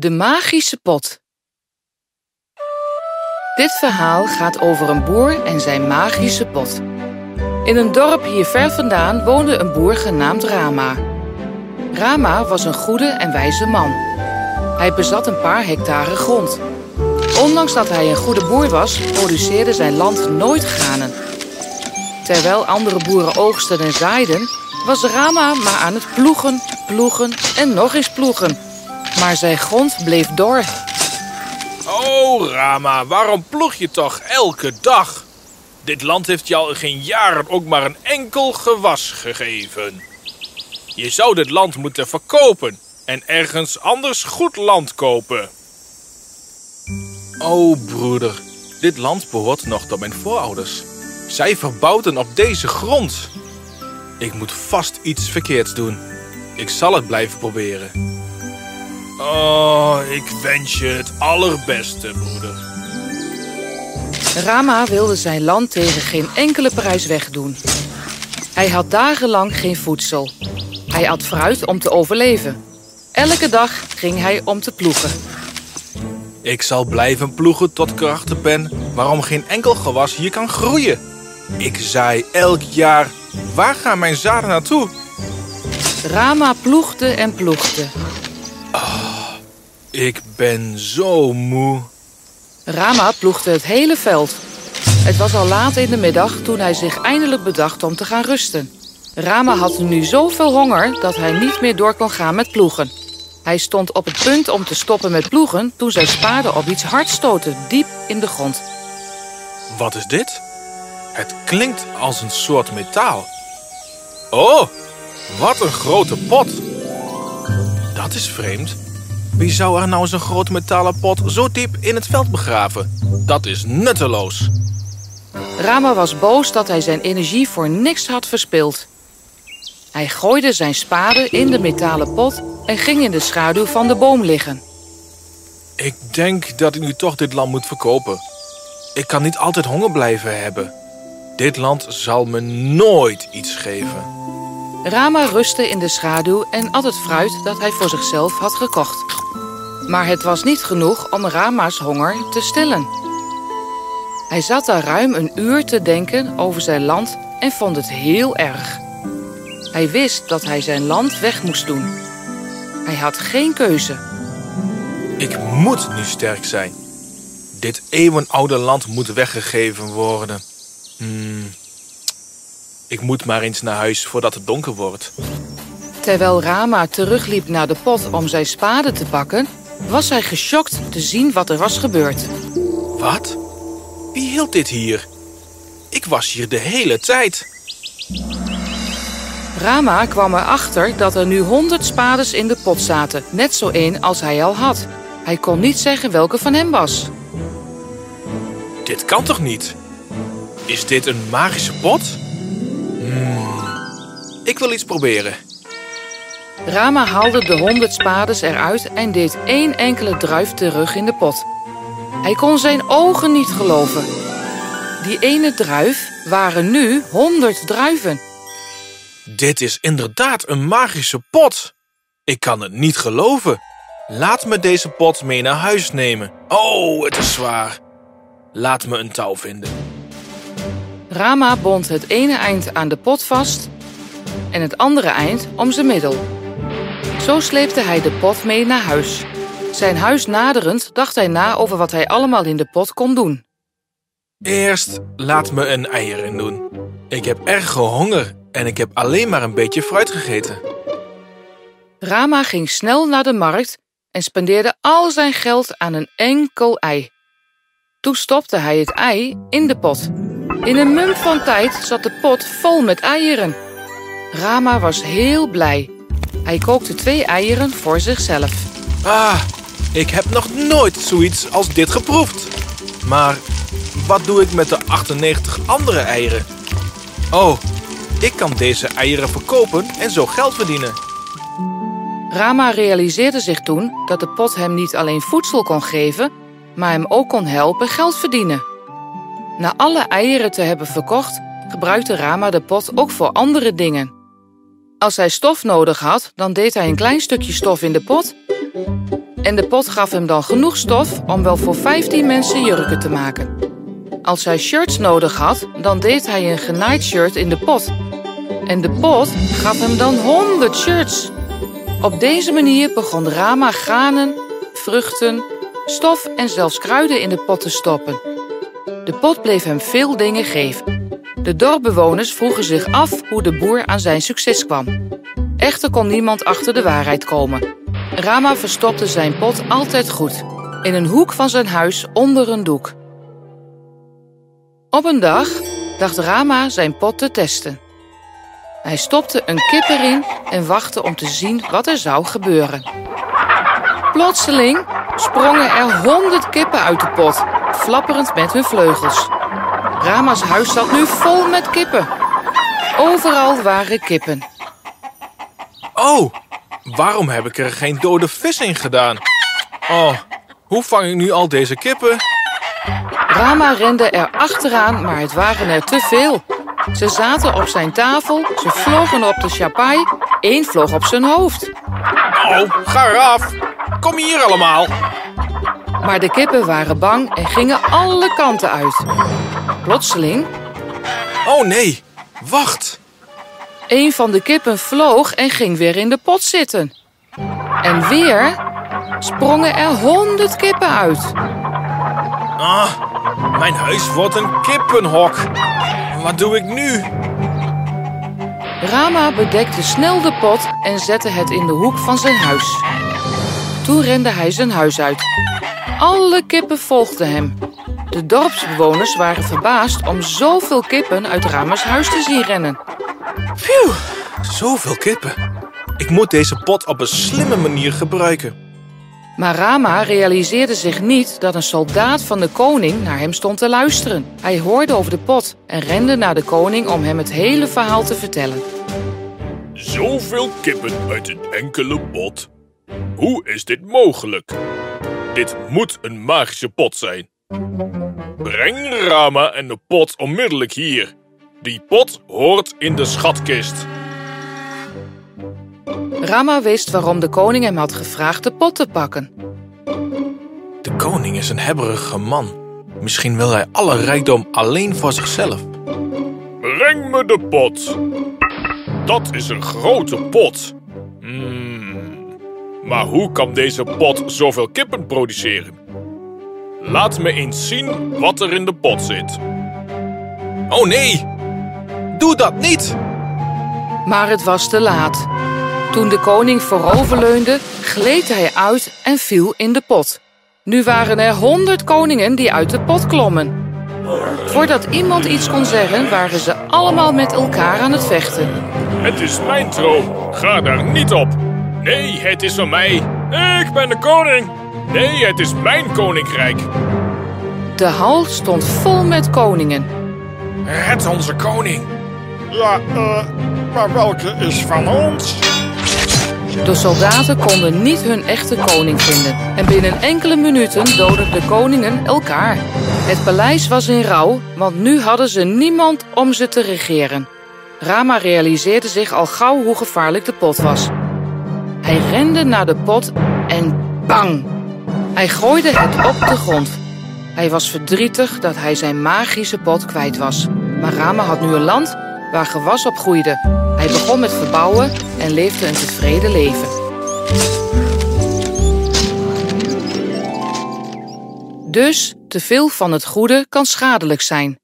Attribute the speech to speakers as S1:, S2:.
S1: De magische pot. Dit verhaal gaat over een boer en zijn magische pot. In een dorp hier ver vandaan woonde een boer genaamd Rama. Rama was een goede en wijze man. Hij bezat een paar hectare grond. Ondanks dat hij een goede boer was, produceerde zijn land nooit granen. Terwijl andere boeren oogsten en zaaiden, was Rama maar aan het ploegen, ploegen en nog eens ploegen. Maar zijn grond bleef door.
S2: Oh, Rama, waarom ploeg je toch elke dag? Dit land heeft je al in geen jaren ook maar een enkel gewas gegeven. Je zou dit land moeten verkopen en ergens anders goed land kopen. Oh, broeder, dit land behoort nog tot mijn voorouders. Zij verbouwden op deze grond. Ik moet vast iets verkeerds doen. Ik zal het blijven proberen. Oh, ik wens je het allerbeste, broeder.
S1: Rama wilde zijn land tegen geen enkele prijs wegdoen. Hij had dagenlang geen voedsel. Hij at fruit om te overleven. Elke dag ging hij om te ploegen.
S2: Ik zal blijven ploegen tot ik erachter ben waarom geen enkel gewas hier kan groeien. Ik zaai elk jaar, waar gaan mijn zaden naartoe?
S1: Rama ploegde en ploegde.
S2: Ik ben zo moe.
S1: Rama ploegde het hele veld. Het was al laat in de middag toen hij zich eindelijk bedacht om te gaan rusten. Rama had nu zoveel honger dat hij niet meer door kon gaan met ploegen. Hij stond op het punt om te stoppen met ploegen toen zijn spade op iets hard stootte, diep in de grond.
S2: Wat is dit? Het klinkt als een soort metaal. Oh, wat een grote pot. Dat is vreemd. Wie zou er nou zo'n grote metalen pot zo diep in het veld begraven? Dat is nutteloos.
S1: Rama was boos dat hij zijn energie voor niks had verspild. Hij gooide zijn spade in de metalen pot en ging in de schaduw van de boom liggen.
S2: Ik denk dat ik nu toch dit land moet verkopen. Ik kan niet altijd honger blijven hebben. Dit land zal me nooit iets geven.
S1: Rama rustte in de schaduw en at het fruit dat hij voor zichzelf had gekocht. Maar het was niet genoeg om Rama's honger te stillen. Hij zat daar ruim een uur te denken over zijn land en vond het heel erg. Hij wist dat hij zijn land weg moest doen. Hij had geen keuze.
S2: Ik moet nu sterk zijn. Dit eeuwenoude land moet weggegeven worden. Hmm. Ik moet maar eens naar huis voordat het donker wordt.
S1: Terwijl Rama terugliep naar de pot om zijn spade te pakken, was hij geschokt te zien wat er was gebeurd.
S2: Wat? Wie hield dit hier? Ik was hier de hele tijd.
S1: Rama kwam erachter dat er nu honderd spades in de pot zaten, net zo één als hij al had. Hij kon niet zeggen welke van hem was.
S2: Dit kan toch niet? Is dit een magische pot? Hmm. Ik wil iets proberen.
S1: Rama haalde de honderd spades eruit en deed één enkele druif terug in de pot. Hij kon zijn ogen niet geloven. Die ene druif waren nu honderd druiven.
S2: Dit is inderdaad een magische pot. Ik kan het niet geloven. Laat me deze pot mee naar huis nemen. Oh, het is zwaar. Laat me een touw vinden.
S1: Rama bond het ene eind aan de pot vast en het andere eind om zijn middel. Zo sleepte hij de pot mee naar huis. Zijn huis naderend dacht hij na over wat hij allemaal in de pot kon doen.
S2: Eerst laat me een eier in doen. Ik heb erg honger en ik heb alleen maar een beetje fruit gegeten.
S1: Rama ging snel naar de markt en spendeerde al zijn geld aan een enkel ei. Toen stopte hij het ei in de pot. In een mum van tijd zat de pot vol met eieren. Rama was heel blij. Hij kookte twee eieren voor zichzelf.
S2: Ah, ik heb nog nooit zoiets als dit geproefd. Maar wat doe ik met de 98 andere eieren? Oh, ik kan deze eieren verkopen en zo geld verdienen.
S1: Rama realiseerde zich toen dat de pot hem niet alleen voedsel kon geven, maar hem ook kon helpen geld verdienen. Na alle eieren te hebben verkocht, gebruikte Rama de pot ook voor andere dingen. Als hij stof nodig had, dan deed hij een klein stukje stof in de pot En de pot gaf hem dan genoeg stof om wel voor 15 mensen jurken te maken. Als hij shirts nodig had, dan deed hij een genaaid shirt in de pot. En de pot gaf hem dan 100 shirts. Op deze manier begon Rama granen, vruchten, stof en zelfs kruiden in de pot te stoppen. De pot bleef hem veel dingen geven. De dorpbewoners vroegen zich af hoe de boer aan zijn succes kwam. Echter kon niemand achter de waarheid komen. Rama verstopte zijn pot altijd goed, in een hoek van zijn huis onder een doek. Op een dag dacht Rama zijn pot te testen. Hij stopte een kip erin en wachtte om te zien wat er zou gebeuren. Plotseling sprongen er honderd kippen uit de pot, flapperend met hun vleugels. Rama's huis zat nu vol met kippen. Overal waren kippen.
S2: Oh, waarom heb ik er geen dode vis in gedaan? Oh, hoe vang ik nu al deze kippen?
S1: Rama rende er achteraan, maar het waren er te veel. Ze zaten op zijn tafel, ze vlogen op de chapai, één vloog op zijn hoofd.
S2: Oh, ga eraf! Kom hier allemaal!
S1: Maar de kippen waren bang en gingen alle kanten uit. Plotseling,
S2: Oh nee, wacht!
S1: een van de kippen vloog en ging weer in de pot zitten. En weer sprongen er honderd kippen uit.
S2: Ah, mijn huis wordt een kippenhok. Wat doe ik nu?
S1: Rama bedekte snel de pot en zette het in de hoek van zijn huis. Toen rende hij zijn huis uit. Alle kippen volgden hem. De dorpsbewoners waren verbaasd om zoveel kippen uit Rama's huis te zien rennen.
S2: Phew, zoveel kippen. Ik moet deze pot op een slimme manier gebruiken.
S1: Maar Rama realiseerde zich niet dat een soldaat van de koning naar hem stond te luisteren. Hij hoorde over de pot en rende naar de koning om hem het hele verhaal te vertellen.
S3: Zoveel kippen uit een enkele pot. Hoe is dit mogelijk? Dit moet een magische pot zijn. Breng Rama en de pot onmiddellijk hier. Die pot hoort in de schatkist.
S1: Rama wist waarom de koning hem had gevraagd de pot te pakken.
S2: De koning is een hebberige man. Misschien wil hij alle rijkdom alleen voor zichzelf.
S3: Breng me de pot. Dat is een grote pot. Hmm. Maar hoe kan deze pot zoveel kippen produceren? Laat me eens zien wat er in de pot zit.
S2: Oh nee! Doe dat niet!
S1: Maar het was te laat. Toen de koning vooroverleunde, gleed hij uit en viel in de pot. Nu waren er honderd koningen die uit de pot klommen. Voordat iemand iets kon zeggen, waren ze allemaal met elkaar aan het vechten.
S3: Het is mijn troon. Ga daar niet op. Nee, het is van mij. Ik ben de koning. Nee, het is mijn koninkrijk.
S1: De hal stond vol met koningen.
S2: Red onze koning!
S4: Ja, eh, maar welke is van ons?
S1: De soldaten konden niet hun echte koning vinden. En binnen enkele minuten doden de koningen elkaar. Het paleis was in rouw, want nu hadden ze niemand om ze te regeren. Rama realiseerde zich al gauw hoe gevaarlijk de pot was. Hij rende naar de pot en bang! Hij gooide het op de grond. Hij was verdrietig dat hij zijn magische pot kwijt was. Maar Rama had nu een land waar gewas op groeide. Hij begon met verbouwen en leefde een tevreden leven. Dus te veel van het goede kan schadelijk zijn.